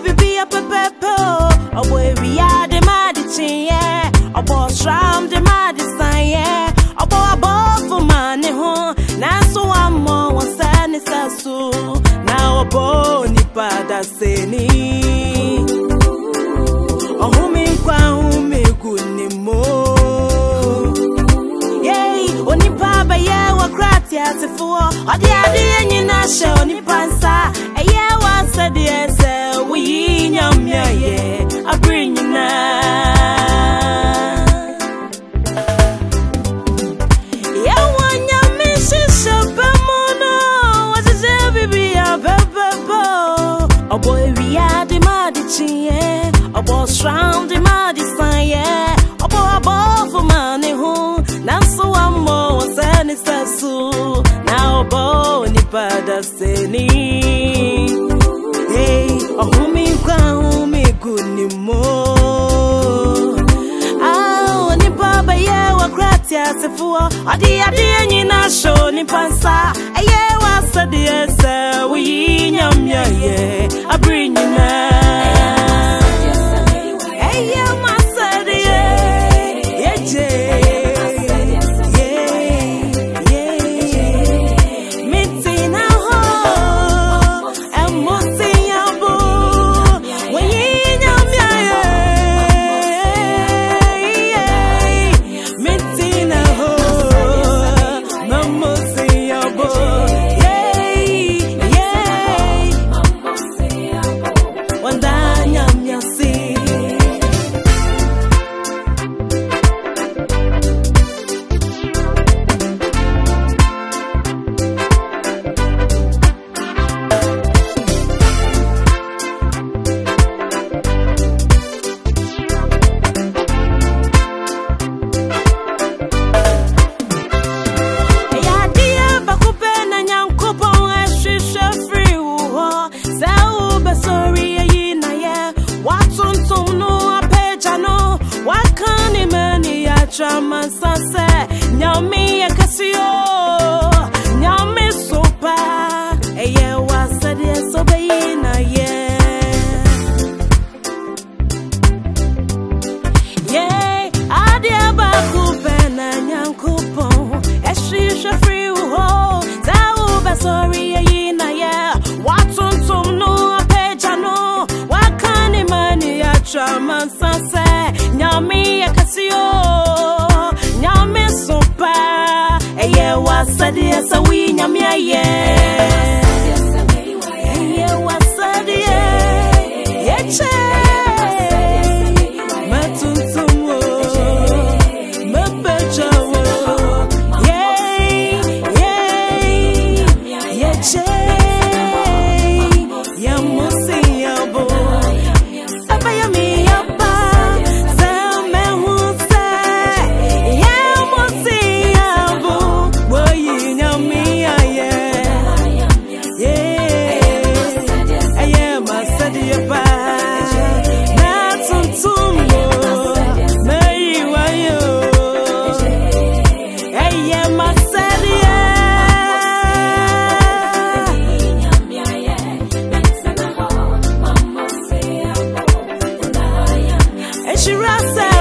bibi ya pepepe o ọbọ ewi ya dị ma dị chi ya ọbọ sram dị ma dị san ya ọbọ abọ ọfụ ma now hụ na nsụ wa mmọ wọn sẹ ni sẹ so na ọbọ nipa da se ni ọhụmi nkwa ahụmi egwu ni mo yei onipa abẹyẹ wọ kratia ti fọ ọdị adị enyi na ahyẹ onipa nsa ẹyẹ wa nsẹ dị ẹsẹ nyam ya ye na ya wanya misi sapa mono what is every be a babo a chie a boss round the madi fire a boy above for money who now so I'm more than it's seni ọ̀húnmíkà ọ̀húnmí kù ni mo. àwọn nípa bẹ̀yẹ wọ kúrẹ́tì àti fúwọ́ Adi adi yìí náà ṣò nípa nsá ẹ̀yẹ wá sẹ́díẹ̀ sẹ́ wíyí yànmíà chama sase nyami ya Ade asawi nyamia ye. graça